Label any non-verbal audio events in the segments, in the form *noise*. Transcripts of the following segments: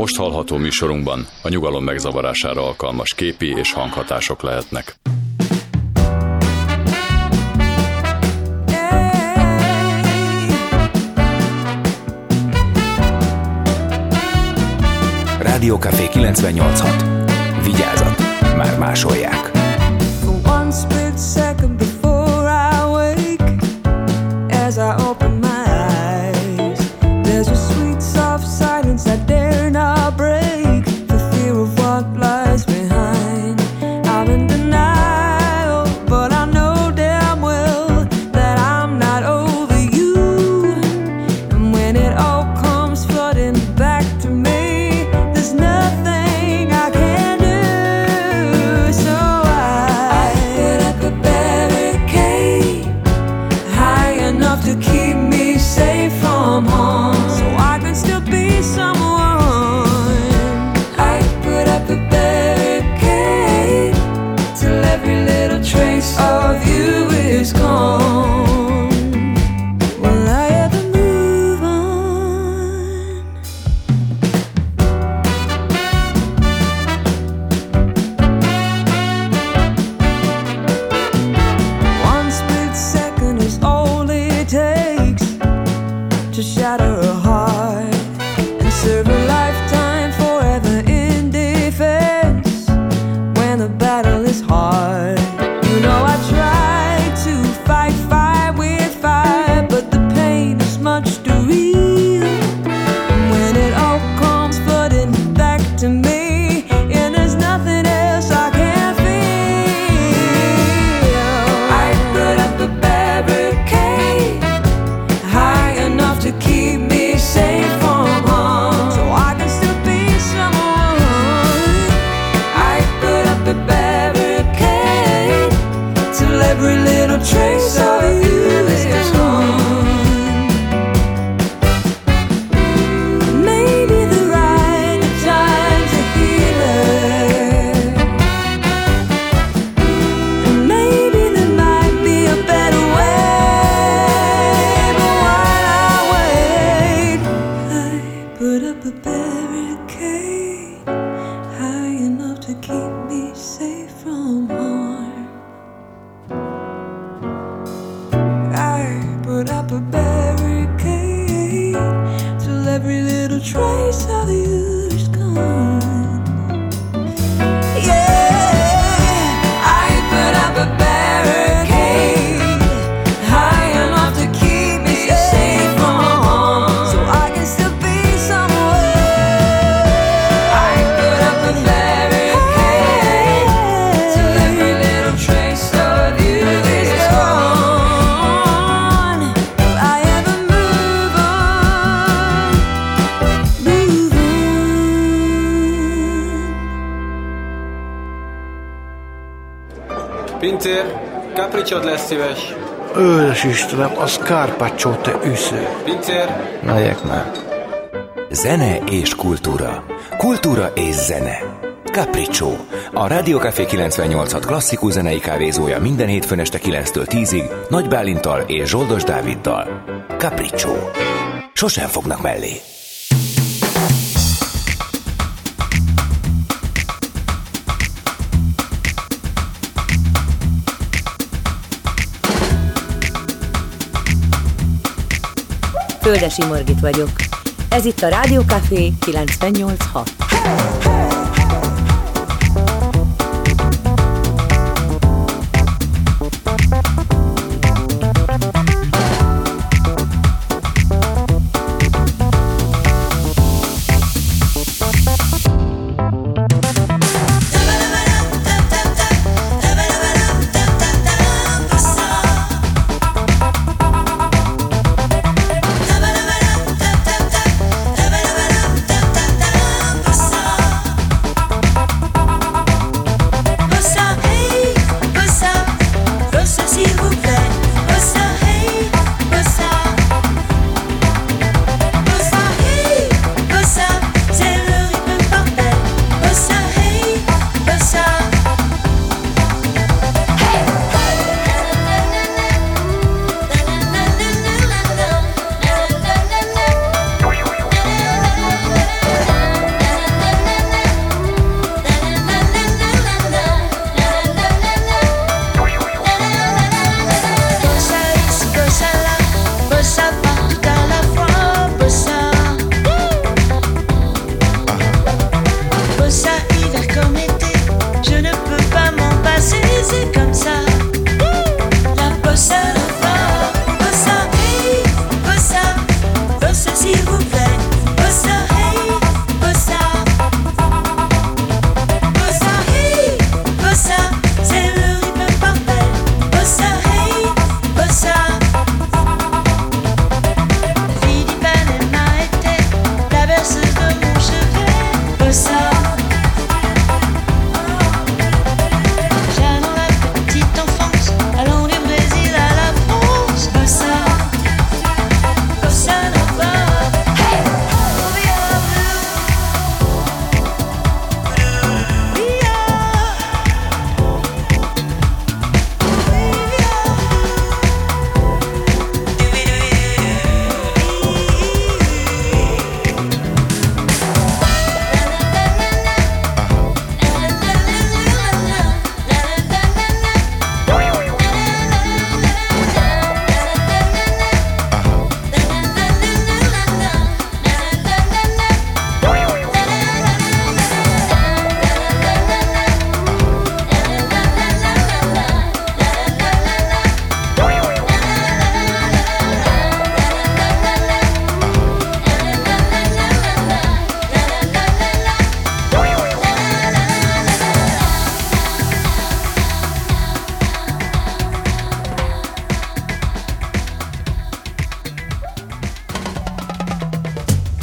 Most hallható műsorunkban a nyugalom megzavarására alkalmas képi és hanghatások lehetnek. Rádiókafé 98.6. Vigyázat, már másolják. A Scarpaccio, te üsző. Pincér. Megyek már. Zene és kultúra. Kultúra és zene. Capriccio. A Rádió Café 98 klasszikus zenei kávézója minden hétfőn este 9-től 10-ig Nagy Bálintal és Zsoldos Dáviddal. Capriccio. Sosem fognak mellé. Földesi Margit vagyok. Ez itt a Rádió Café 98.6.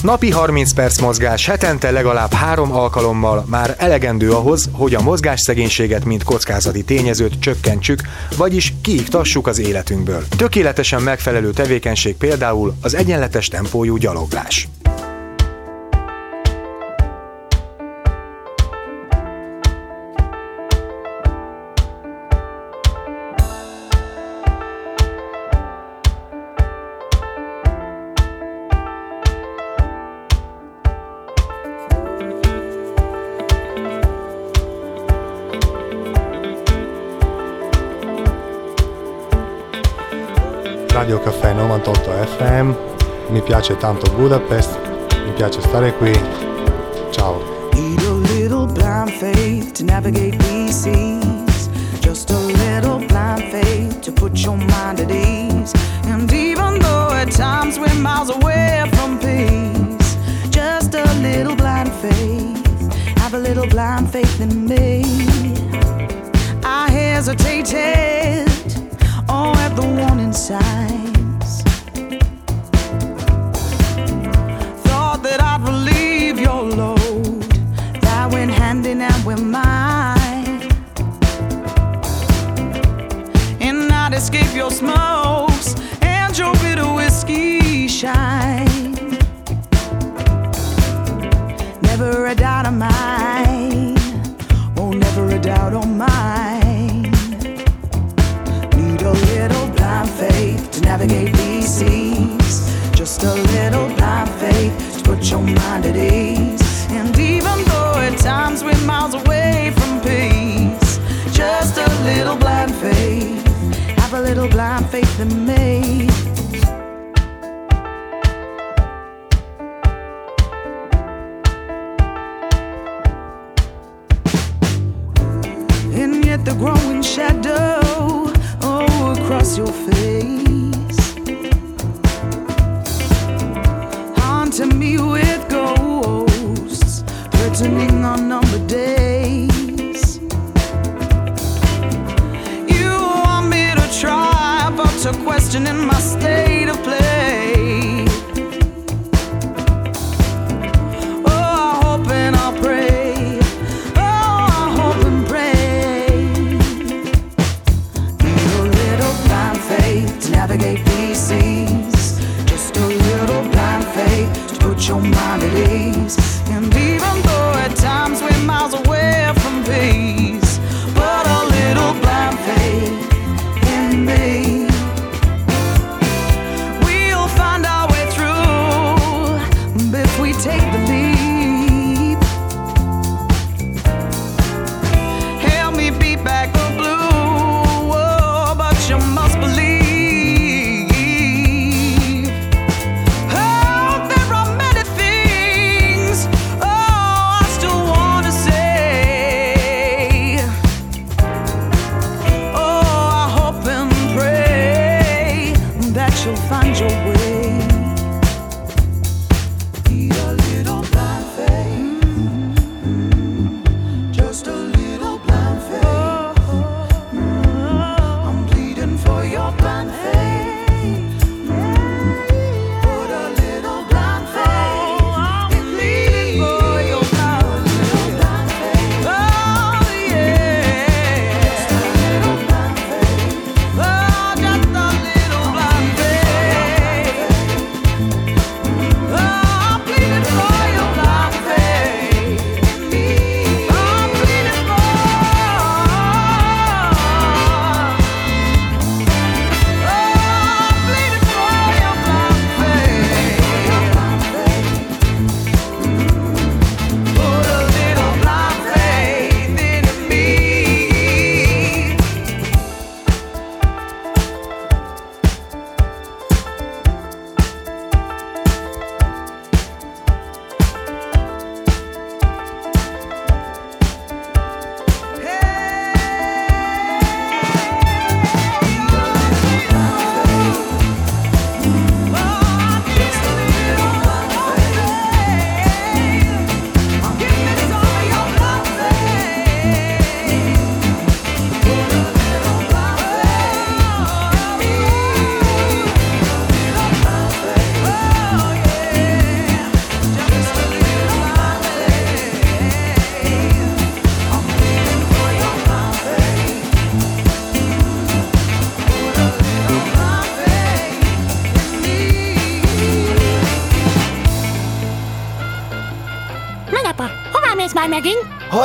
Napi 30 perc mozgás hetente legalább három alkalommal már elegendő ahhoz, hogy a mozgásszegénységet mint kockázati tényezőt csökkentsük, vagyis kiiktassuk az életünkből. Tökéletesen megfelelő tevékenység például az egyenletes tempójú gyaloglás. Radio Caffè 98 FM, mi piace tanto Budapest, mi piace stare qui. Ciao. Need a little blind faith to navigate these seas. Just a little blind faith to put your mind at ease. And even though at times we're miles away from peace, just a little blind faith. Have a little blind faith in me. I hesitated the warning signs. Thought that I'd relieve your load. That went hand in hand with mine. And I'd escape your smokes and your bitter whiskey shine. Never a doubt of mine. Questioning my state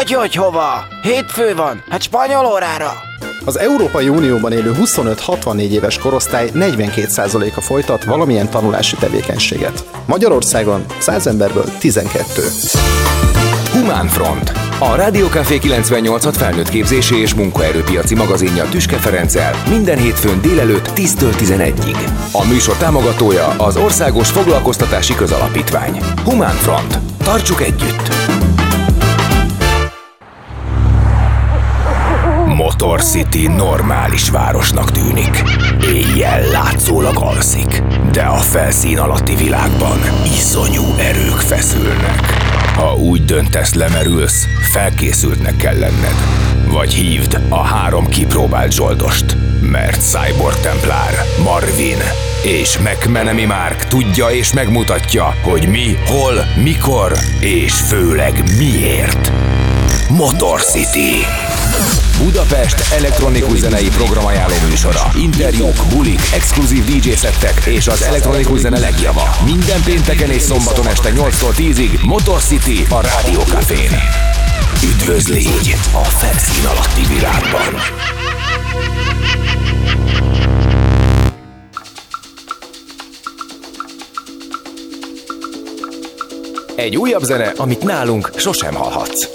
Hogy, hogy, hova? Hétfő van, hát spanyol órára. Az Európai Unióban élő 25-64 éves korosztály 42%-a folytat valamilyen tanulási tevékenységet. Magyarországon 100 emberből 12. Humán Front. A Rádiókafé 98 felnőtt képzési és munkaerőpiaci magazinja Tüske Ferenccel minden hétfőn délelőtt 10-től 11-ig. A műsor támogatója az Országos Foglalkoztatási Közalapítvány. Humán Front. Tartsuk együtt! Motor City normális városnak tűnik. Éjjel látszólag alszik, de a felszín alatti világban iszonyú erők feszülnek. Ha úgy döntesz, lemerülsz, felkészültnek kell lenned. Vagy hívd a három kipróbált zsoldost, mert Cyborg Templár, Marvin és McMenemy Mark tudja és megmutatja, hogy mi, hol, mikor és főleg miért. Motor City. Budapest elektronikus zenei programajánló műsora. Interjúk, bulik, exkluzív DJ szettek és az elektronikus zene legjava. Minden pénteken és szombaton este 8-tól 10-ig Motor City a Rádió Cafén. Üdvözlégy a felszín alatti világban. Egy újabb zene, amit nálunk sosem hallhatsz.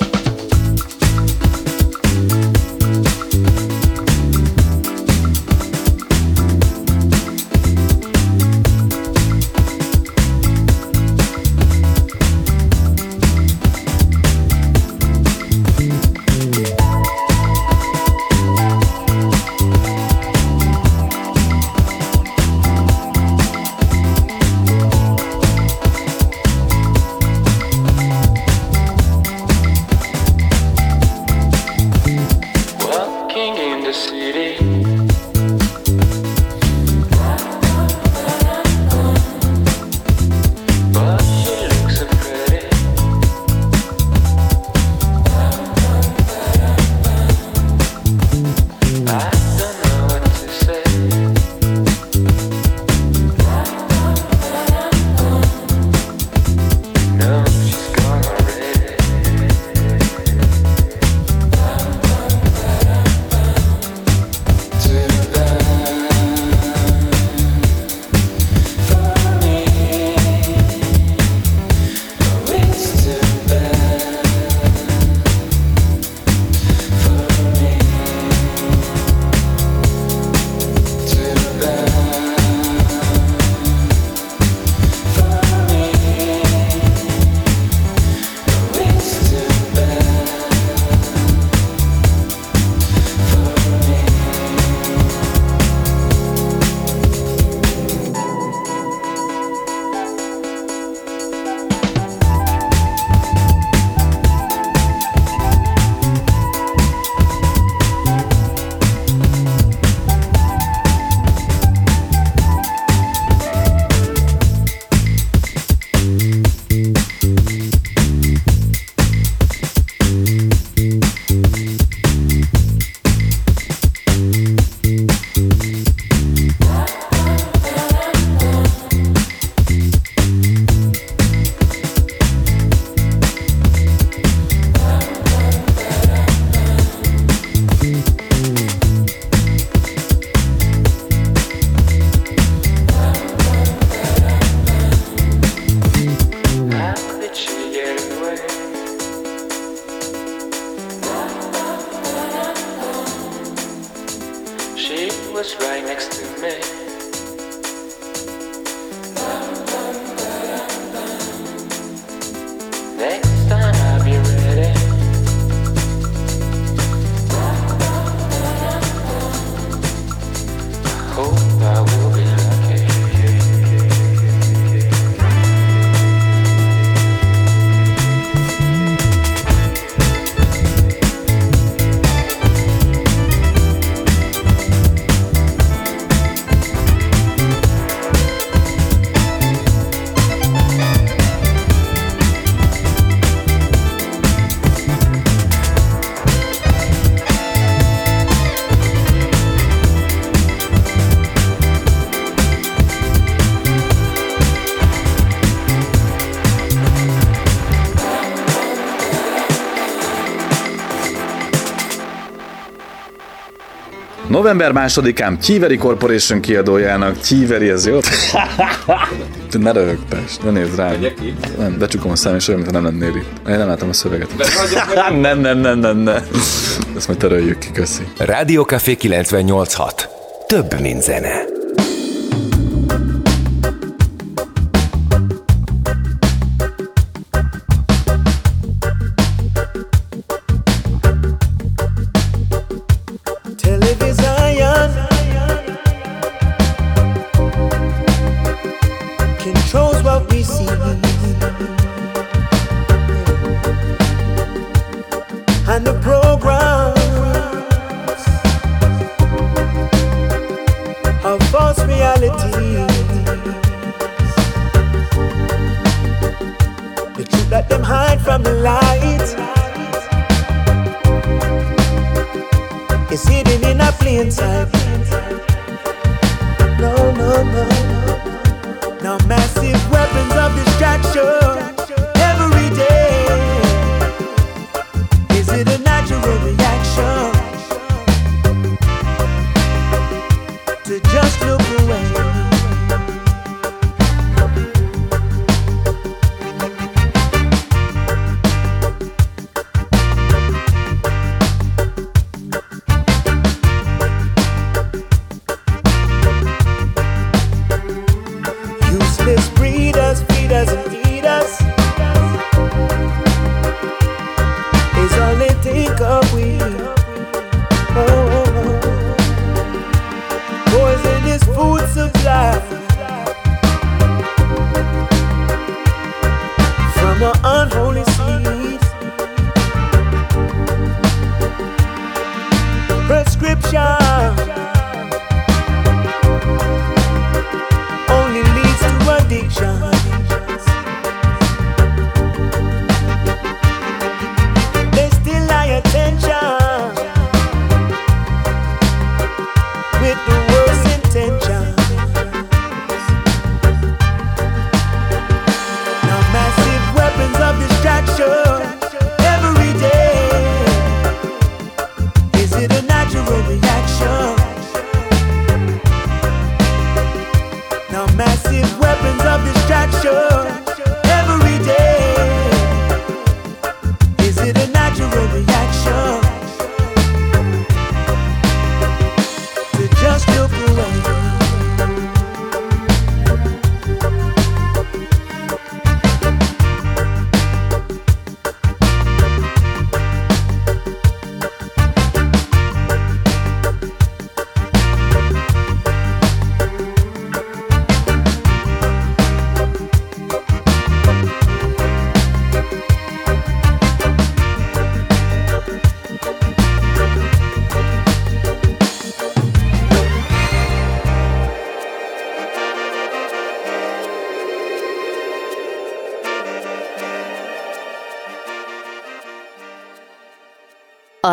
November másodikán Kiveri Corporation kiadójának, Kiveri, ez jó? *laughs* ne röhög, Pest, ne nézd rám. Nem, becsukom a szám, és olyan, mintha nem lennél itt. Én nem látom a szöveget. *laughs* nem, nem, nem, nem, nem. Ezt majd töröljük ki, köszi. Rádiókafé 98.6. Több, mint zene.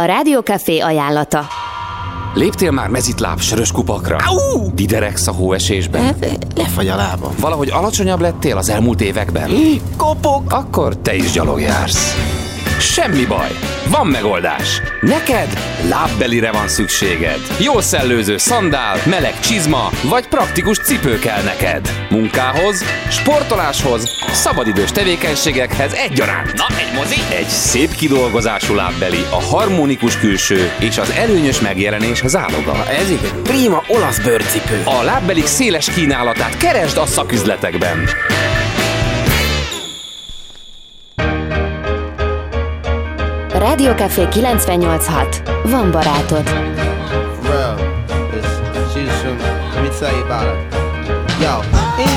A Rádiókafé ajánlata. Léptél már mezitláb sörös kupakra? Au! Diderex a hóesésben? Lefagy a lábam. Valahogy alacsonyabb lettél az elmúlt években? Kopog! Akkor te is gyalog jársz. Semmi baj, van megoldás. Neked lábbelire van szükséged. Jól szellőző szandál, meleg csizma, vagy praktikus cipő kell neked. Munkához, sportoláshoz, szabadidős tevékenységekhez egyaránt. Na, egy mozi? Egy szép kidolgozású lábbeli, a harmonikus külső és az előnyös megjelenés záloga. Ez egy prima olasz bőrcipő. A lábbelik széles kínálatát keresd a szaküzletekben. Rádiókafé 98.6. Van barátod. Real. It's- She's from, let me tell you about.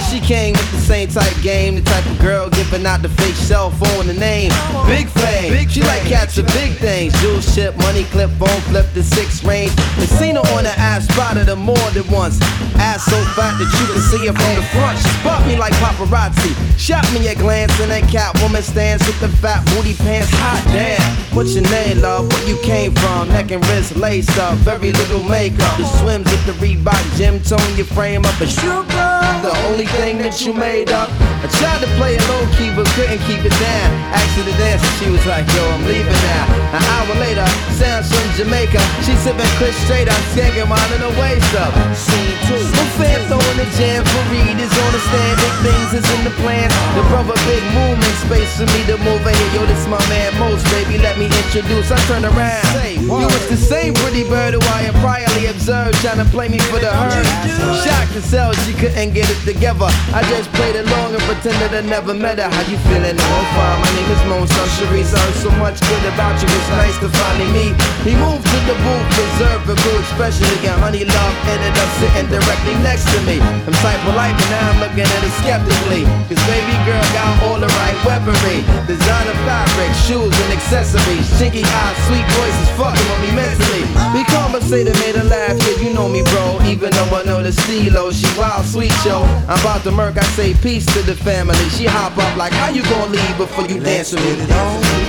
She came with the same type game, the type of girl giving out the fake cell phone, the name Big Fame. she like cats catching big things, jewel ship, money clip, phone flip, the six range. Her on the ass, spotted her more than once. Ass so fat that you can see her from the front. She spot me like paparazzi, shot me a glance, and that cat woman stands with the fat booty pants. Hot damn, what's your name, love? Where you came from? Neck and wrist laced up, very little makeup. The swims with the Reebok gym tone, your frame up a sugar. The only thing that you made up. I tried to play it low key, but couldn't keep it down. Asked her to dance, and she was like, yo, I'm leaving now. An hour later, sounds from Jamaica. She sipping Chris straight up, skanking mine in the waist up. Scene two. My fans throwing the jam for Reed is on the stand. Big things is in the plan. The brother big movement space for me to move in here. Yo, this my man Most, baby. Let me introduce. I turn around. Say, you was the same pretty bird who I had priorly observed, trying to play me for the herd. Shocked to sell, she couldn't get it together. I just played along and pretended I never met her. How you feeling? I'm fine. My name is Moon. Sharice. I heard so much good about you. It's nice to finally meet. He moved to the booth, good expression again. Honey love ended up sitting directly next to me. I'm type polite, but now I'm looking at it skeptically. Cause baby girl got all the right weaponry. Designer fabric, shoes and accessories. Chinky eyes, sweet voices, fucking with me mentally. We conversated, made her laugh, yeah, you know me, bro. Even though I know the stilo, she wild, sweet, yo. I'm about to murk, I say peace to the family. She hop up like, how you gonna leave before you dance with me? Uh,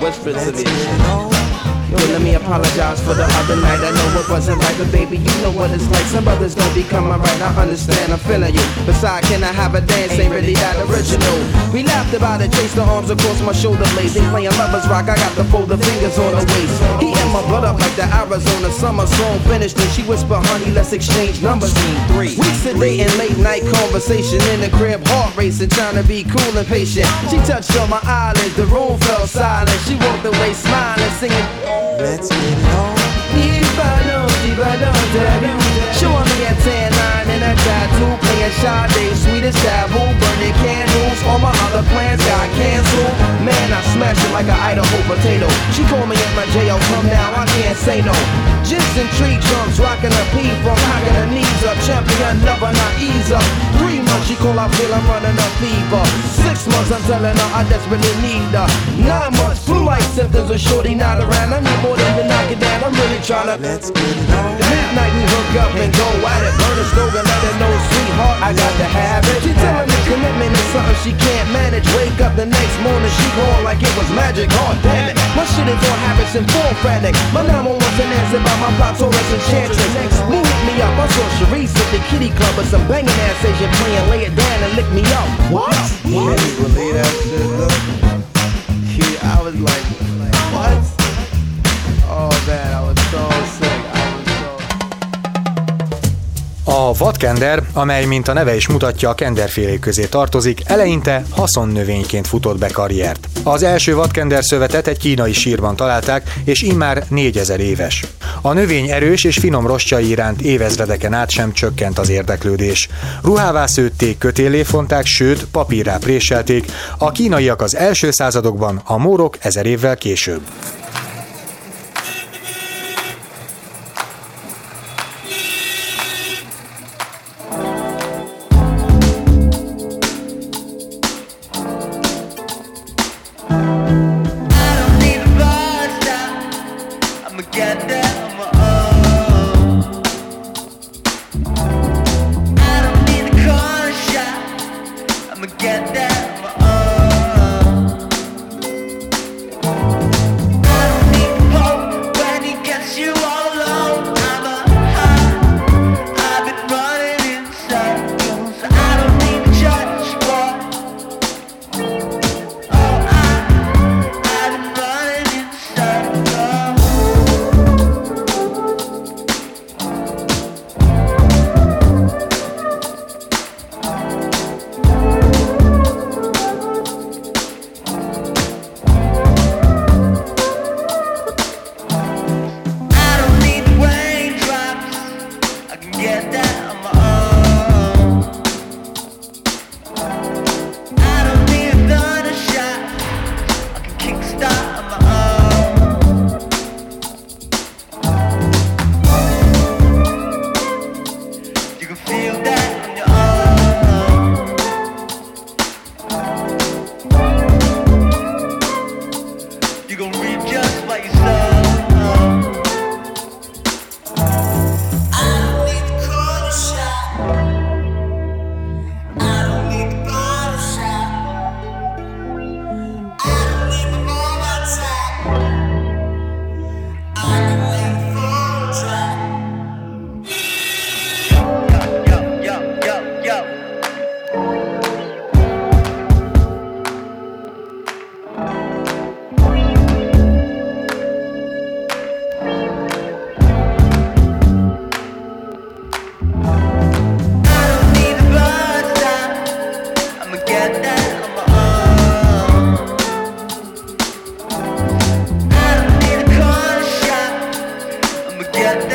whispering to me. Let me apologize for the other night. I know it wasn't right, but baby, you know what it's like. Some brothers don't become alright. I understand, I'm feeling you. Besides, can I have a dance? Ain't really that original. We laughed about it, chased the arms across my shoulder blades. They playing lovers rock. I got to fold the fingers on the waist. He and my blood up like the Arizona summer song finished, and she whispered, "Honey, let's exchange numbers." Three. We sit in late night conversation in the crib, heart racing, trying to be cool and patient. She touched on my eyelids, the room fell silent. She walked away smiling, singing. Let's get it on. Showing me a tan line and a tattoo, playing Sade, sweetest taboo, burning candles. All my other plans got canceled. Man, I smashed it like an Idaho potato. She called me jail, come now, I can't say no. Just in tree trunks, rocking a pee from knocking her knees up. Champion lover, not ease up. Three months, she call, I feel I'm running a fever. Six months, I'm telling her I desperately need her. Nine months, flu-like symptoms of shorty not around. I need more than to knock it down. I'm really trying to. Let's get it on. Midnight, we hook up and go at it. Burn a stove and let her know, sweetheart, I got to have it. She telling me commitment is something she can't manage. Wake up the next morning, she call like it was magic. Oh, damn it. My shit is on Harrison, full frantic. My 911 wasn't answered by my plot, it's enchantress. Who hit me up? I saw Sharice at the kitty club with some banging ass Asian playing. Lay it down and lick me up. What? What? Can you believe that shit, though? I was like, what? Oh man, I was A vadkender, amely mint a neve is mutatja a kenderfélék közé tartozik, eleinte haszonnövényként futott be karriert. Az első vadkender szövetet egy kínai sírban találták, és immár 4000 éves. A növény erős és finom rostjai iránt évezredeken át sem csökkent az érdeklődés. Ruhává szőtték, kötélé fonták, sőt papírrá préselték, a kínaiak az első századokban, a mórok ezer évvel később.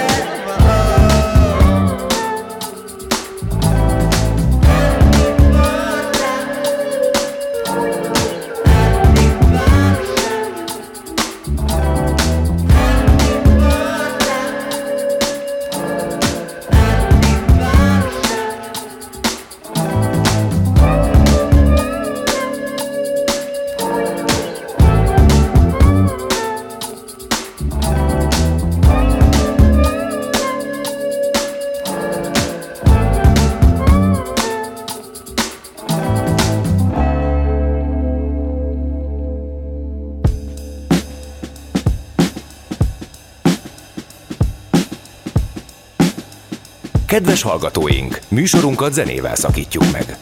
that. Kedves hallgatóink, műsorunkat zenével szakítjuk meg.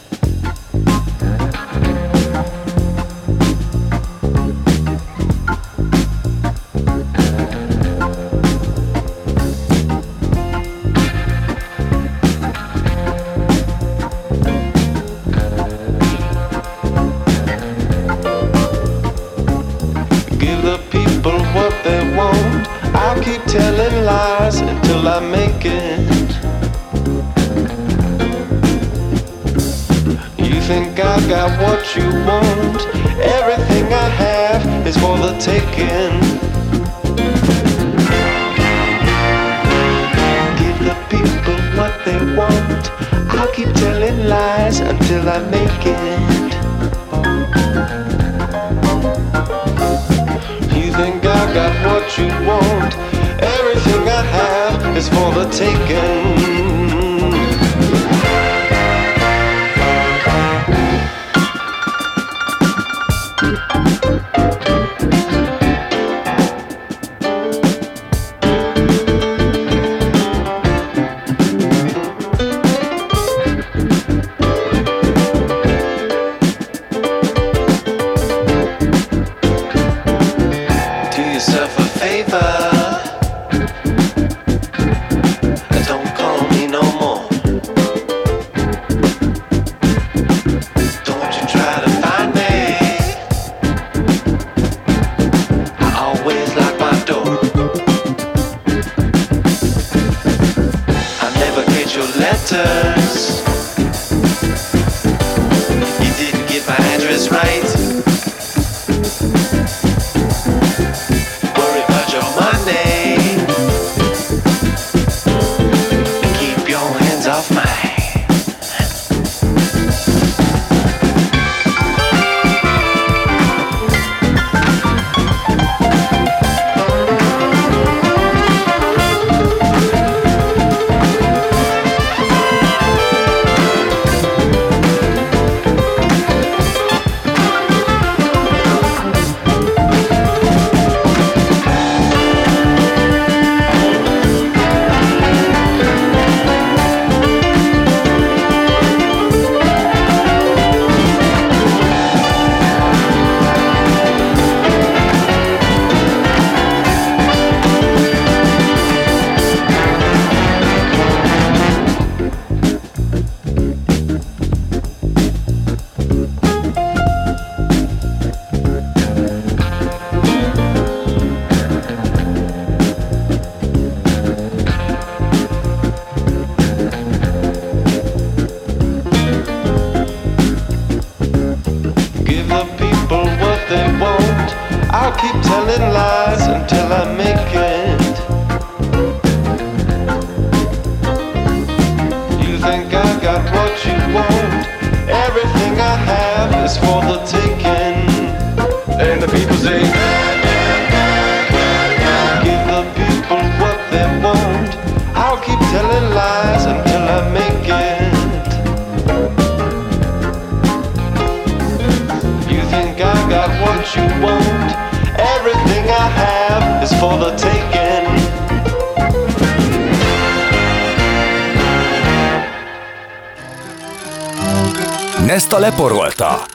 Leporolta.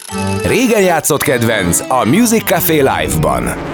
Régen játszott kedvenc a Music Café Live-ban.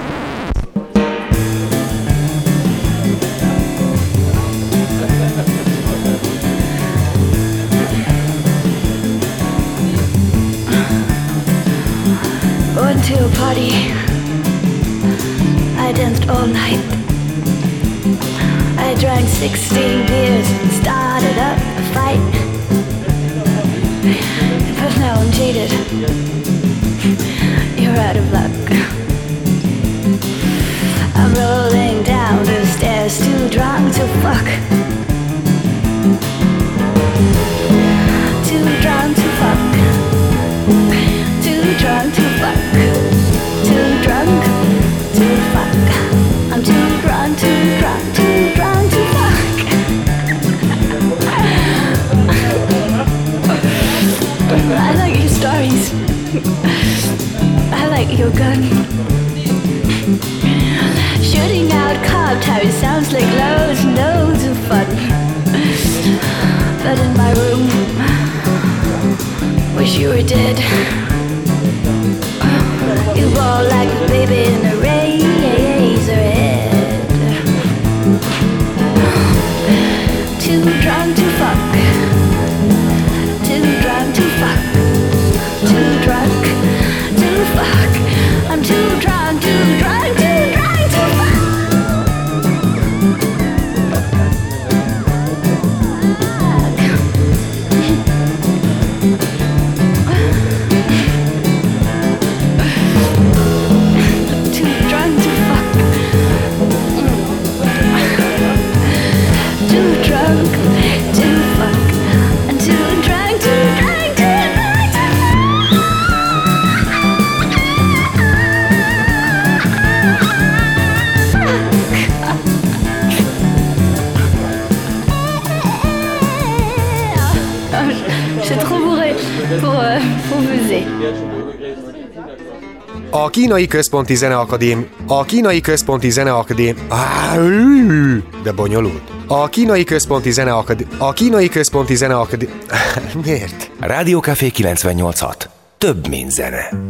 *laughs* I like your gun. Shooting out cocktails sounds like loads and loads of fun. But in my room, wish you were dead. You roll like a baby A Kínai Központi Zeneakadém... A Kínai Központi Zeneakadém... De bonyolult. A Kínai Központi Zeneakadém... A Kínai Központi Zeneakadém... *laughs* Miért? Rádiókafé 98 6. Több, mint zene.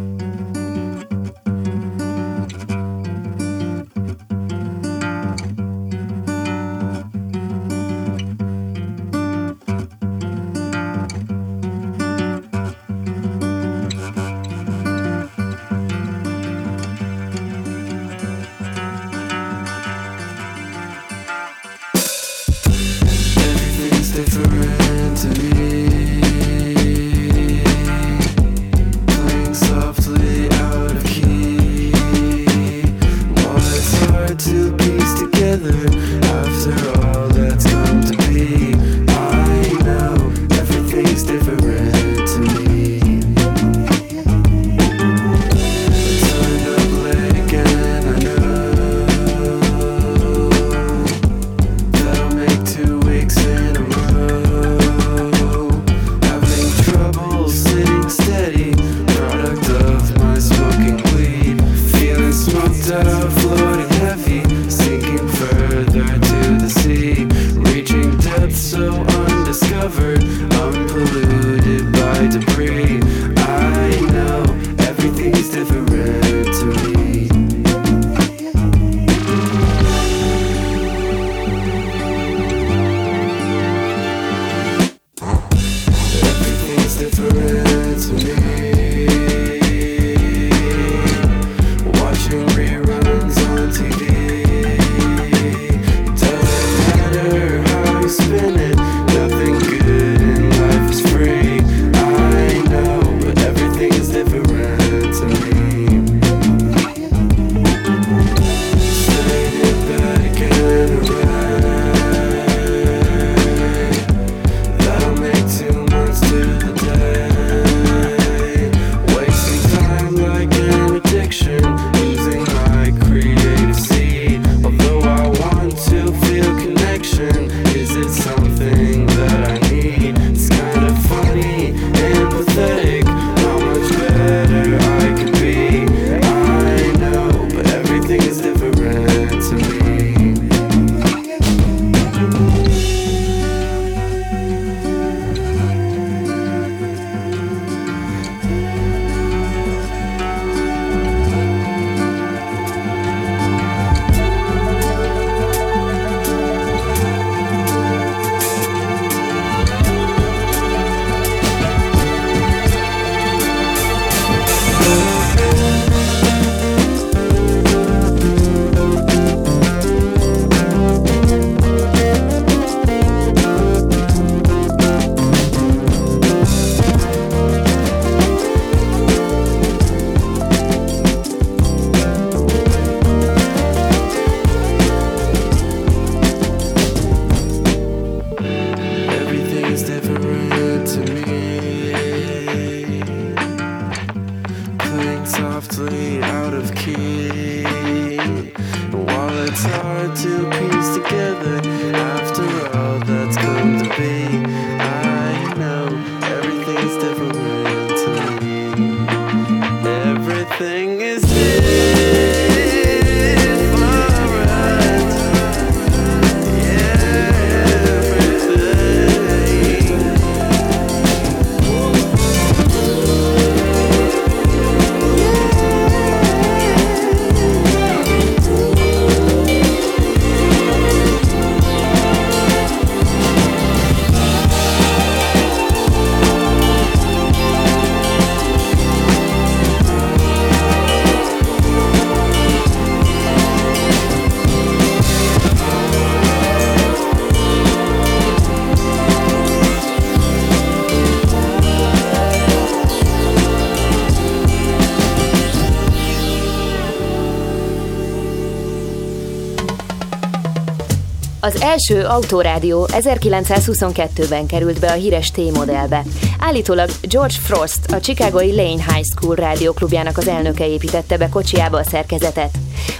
Az első autórádió 1922-ben került be a híres T-modellbe. Állítólag George Frost, a Chicagoi Lane High School rádióklubjának az elnöke építette be kocsiába a szerkezetet.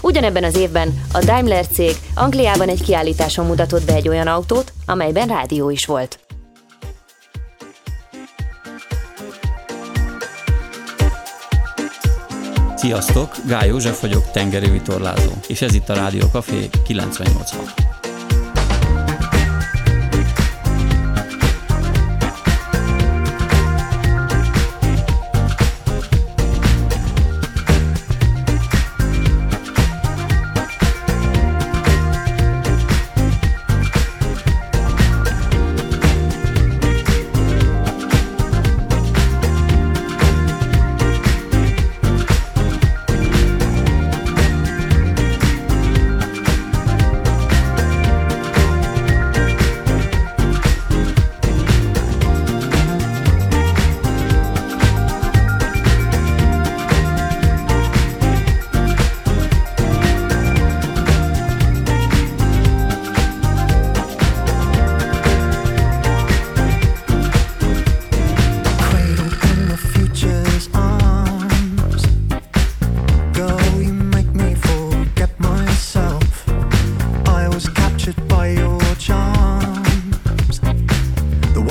Ugyanebben az évben a Daimler cég Angliában egy kiállításon mutatott be egy olyan autót, amelyben rádió is volt. Sziasztok, Gály József vagyok, tengeri vitorlázó, és ez itt a Rádió Café 986.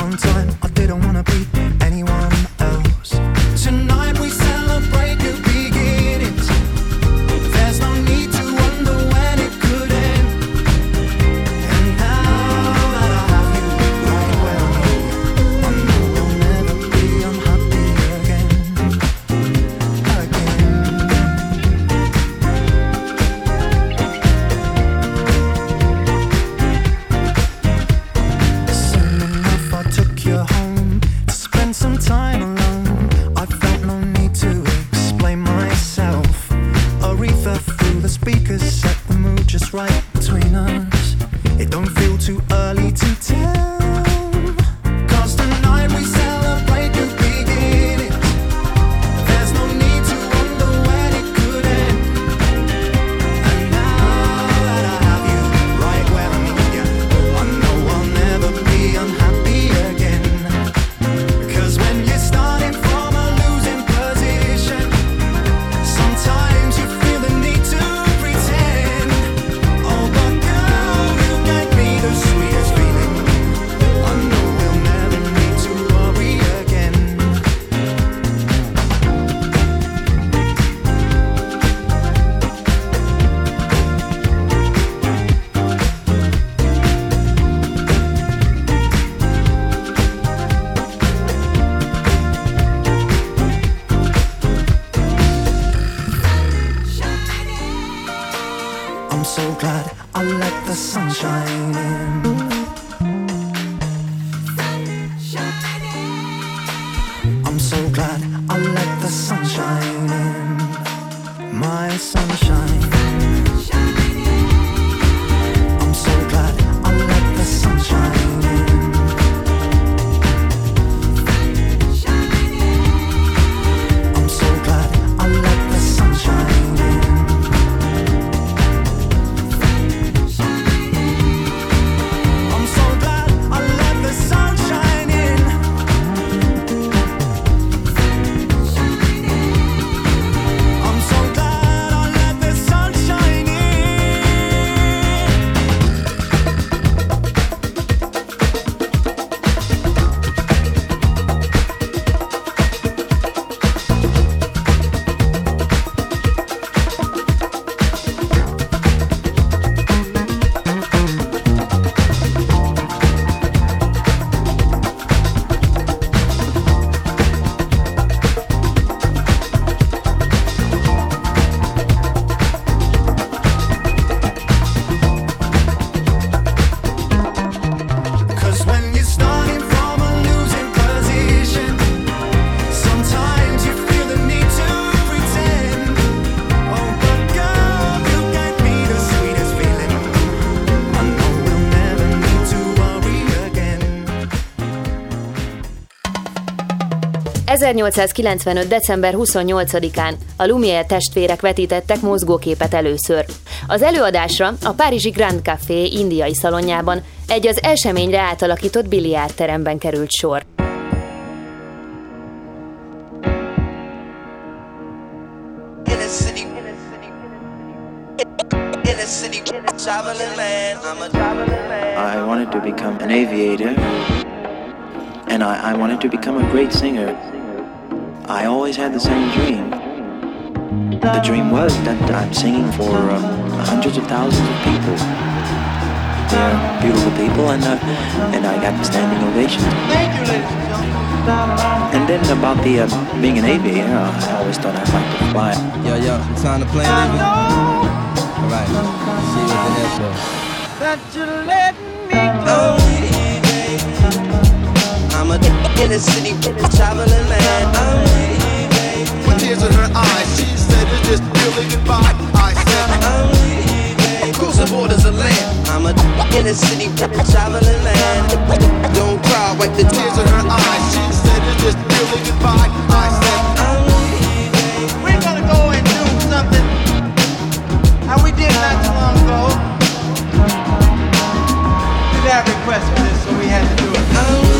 long time. my sunshine. 1895. december 28-án a Lumière testvérek vetítettek mozgóképet először. Az előadásra a Párizsi Grand Café indiai szalonjában egy az eseményre átalakított biliárdteremben került sor. I wanted to become an aviator, and I, I wanted to become a great singer. I always had the same dream. The dream was that I'm singing for um, hundreds of thousands of people. They're beautiful people, and uh, and I got the standing ovations. Thank you, ladies and then about the uh, being an aviator, I always thought I'd like to fly. Yo, yo, time to play leaving? All right, see you at the airport. That you let me go. I'm a inner city traveling man. With tears in her eyes, she said it's just really goodbye. I said, Cruising borders of land. I'm a inner city traveling man. Don't cry, wipe the tears in her eyes. She said it's just really goodbye. I said, I'm We're gonna go and do something how we did not too long ago. Did have requests for this, so we had to do it. I'm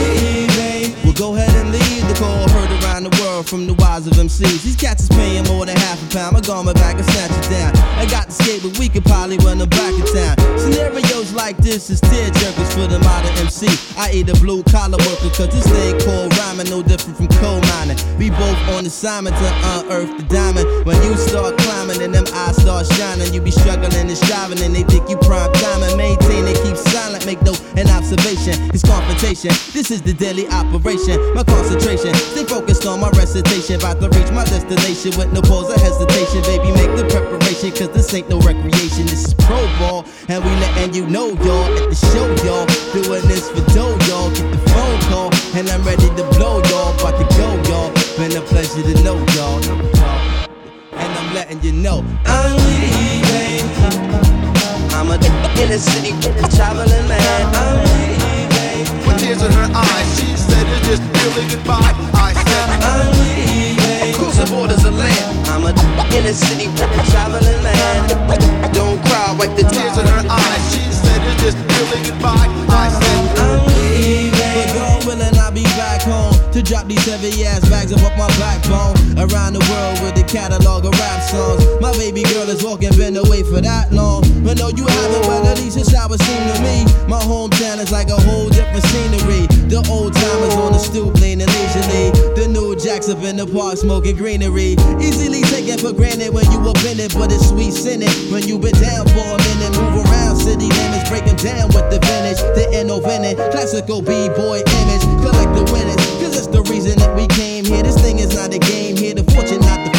We'll go ahead and leave the call heard around the world from the wise of MCs. These cats is paying more than half a pound. My garment back and snatch it down. I got the skate, but we could probably run them back in town. Scenarios like this is tear jerkers for the modern MC. I eat a blue collar worker, cause this thing called rhyming no different from coal mining. We both on assignment to unearth the diamond. When you start climbing and them eyes start shining, you be struggling and striving, and they think you prime and maintain and keep silent. Make no an observation. It's confrontation. This is the daily operation. My concentration. Stay focused on my recitation. About to reach my destination with no pause or hesitation. Baby, make the preparation. Cause this ain't no recreation. This is pro ball. And we letting you know, y'all. At the show, y'all. Doing this for dough, y'all. Get the phone call. And I'm ready to blow, y'all. About to go, y'all. Been a pleasure to know, y'all. And I'm letting you know. I'm leaving. I'm a inner city a traveling man. I'm leaving. with tears in her eyes, she said it's just really goodbye. I borders of land. I'm a inner city traveling man. Don't cry, wipe the tears in her eyes. she said it's just really goodbye. I said, I'm leaving. But willing, I'll be back home to drop these heavy ass bags up off my backbone. Around the world with a catalog of rap songs. My baby girl is walking, been away for that long. But no, you haven't, well, at least it's how it seemed to me. My hometown is like a whole different scenery. The old timers on the stoop leaning leisurely. The new jacks up in the park smoking greenery. Easily taken for granted when you up in it, but it's sweet sinning. When you been down for a minute, move around city limits, breaking down with the vintage. The innovative, classical b-boy image. Collect the winners, cause it's the reason that we came here. This thing is not a game here. The fortune, not the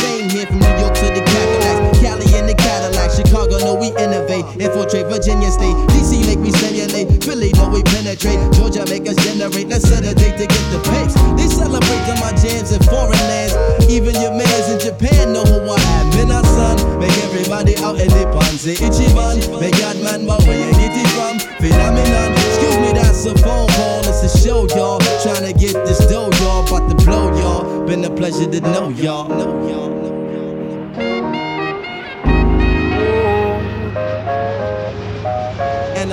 Infiltrate Virginia State, DC make me simulate. Philly, no, we penetrate. Georgia make us generate. Let's set a date to get the pace. They celebrate on my jams in foreign lands. Even your mans in Japan know who I am. Son, make everybody out in the pan say Ichiban. Make God man, but where you get it from? Phenomenon. Excuse me, that's a phone call. It's a show, y'all. Trying to get this dough, y'all. About to blow, y'all. Been a pleasure to know y'all. Know y'all.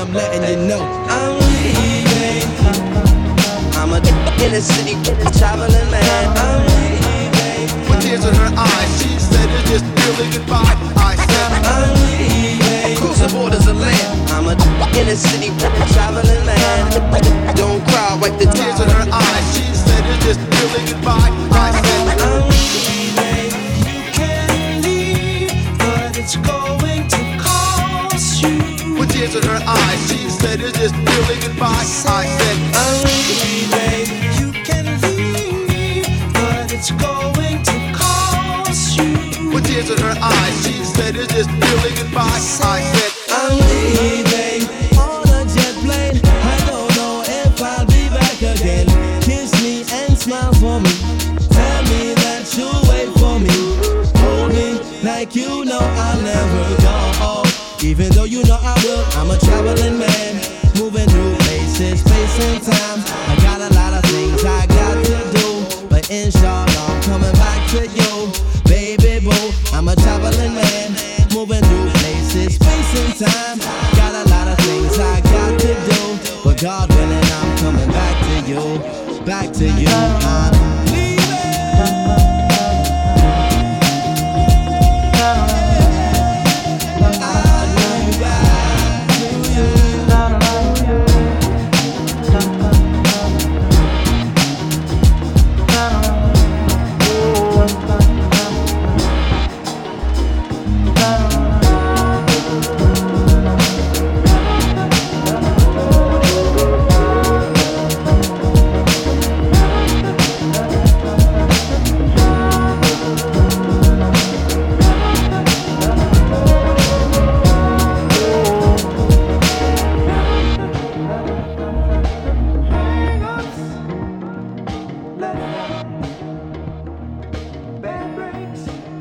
I'm letting you know I'm leaving. I'm a inner city traveling man. I'm leaving. with tears in her eyes, she said it's just really goodbye. I said, I'm leaving. Cruising borders of land. I'm a inner city traveling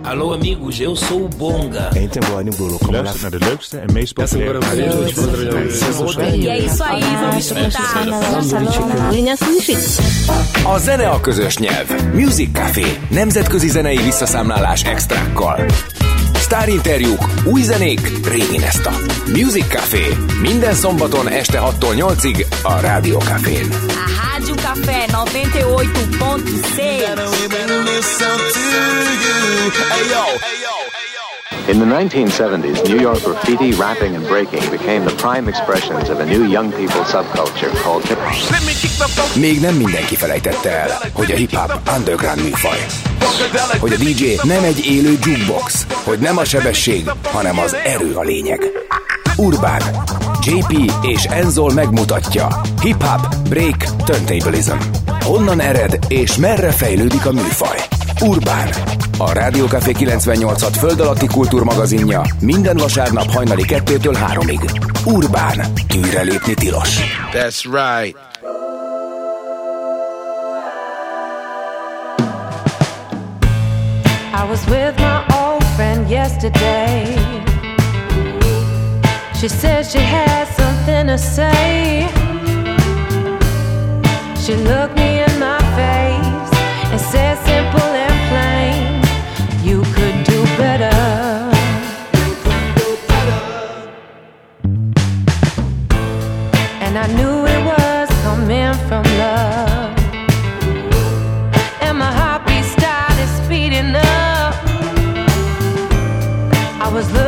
Alô, amigos, eu sou o Bonga. Entrem agora no Bolo como Luister naar de leukste en meest populaire E é isso aí, vamos escutar. A zene a közös nyelv. Music Café. Nemzetközi zenei visszaszámlálás extrákkal. Sztárinterjúk, új zenék, régi neszta. Music Café. Minden szombaton este 6-tól 8-ig a Rádió Cafén. A Rádio Café 98.6. In the 1970s, New York graffiti, rapping, and breaking became the prime expressions of a new young people subculture called hip hop. Még nem mindenki felejtette el, hogy a hip-hop underground műfaj. Hogy a DJ nem egy élő jukebox, hogy nem a sebesség, hanem az erő a lényeg. Urbán, JP és Enzol megmutatja. Hip-hop, break, turntablism. Honnan ered és merre fejlődik a műfaj? Urbán. A Rádiókafé 98.6 föld alatti kultúrmagazinja minden vasárnap hajnali 2-től 3-ig. Urbán. Tűre lépni tilos. That's right. I was with my old friend yesterday. She said she had something to say. She looked me in my face and said simple and plain, You could do better. And I knew it was coming from love. And my heartbeat started speeding up. I was looking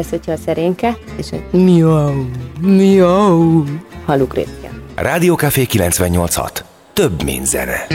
Ez, hogyha a szerénke, és egy miau, miau. Rádió Café 98.6. Több, mint zene.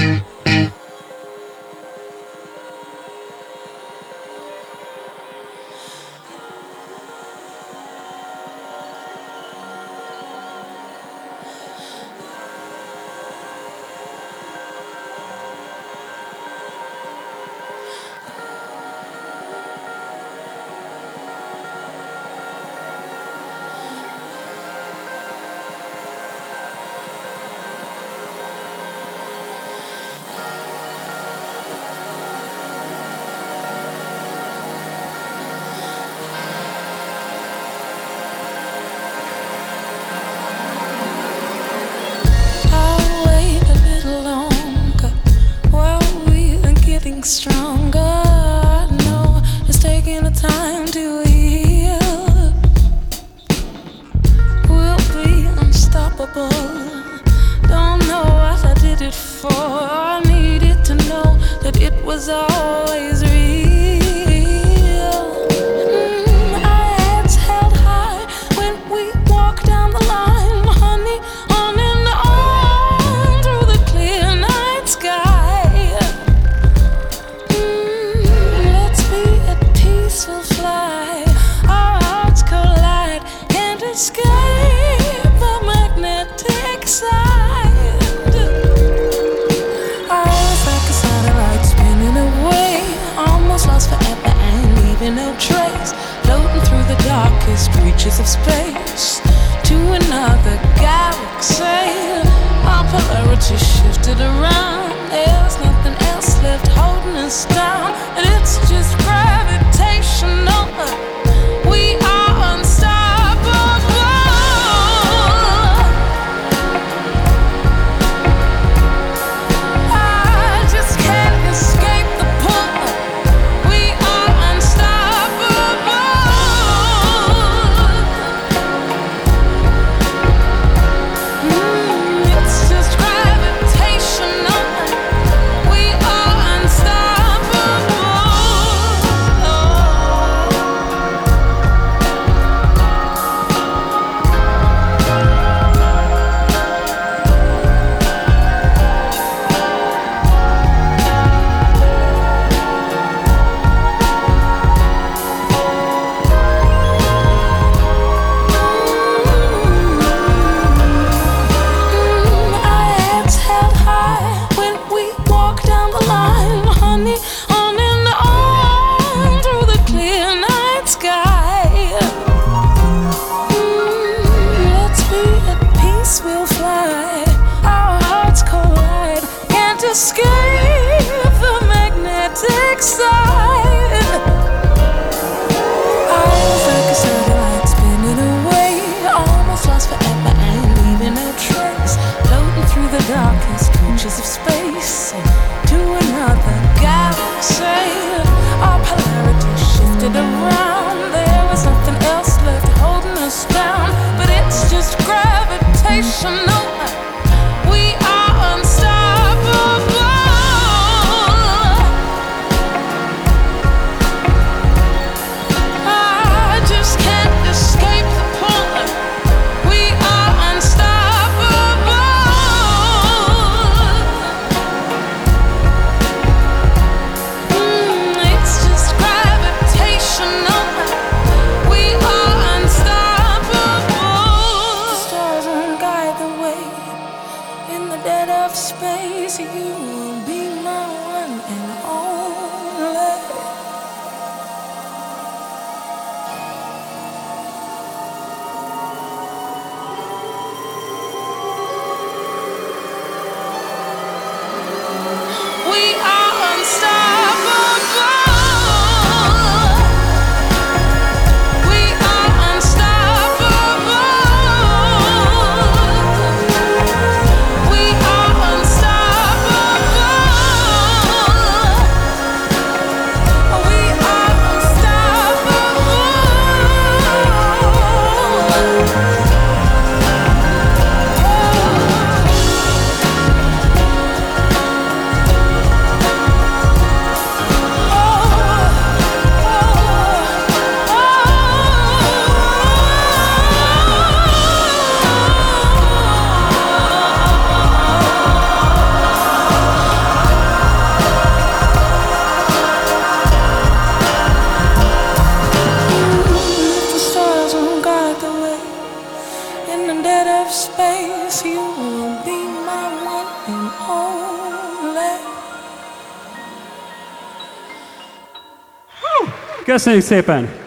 space to another galaxy. Our polarity shifted around. There's nothing else left holding us down, and it's just gravitational. We Köszönjük szépen!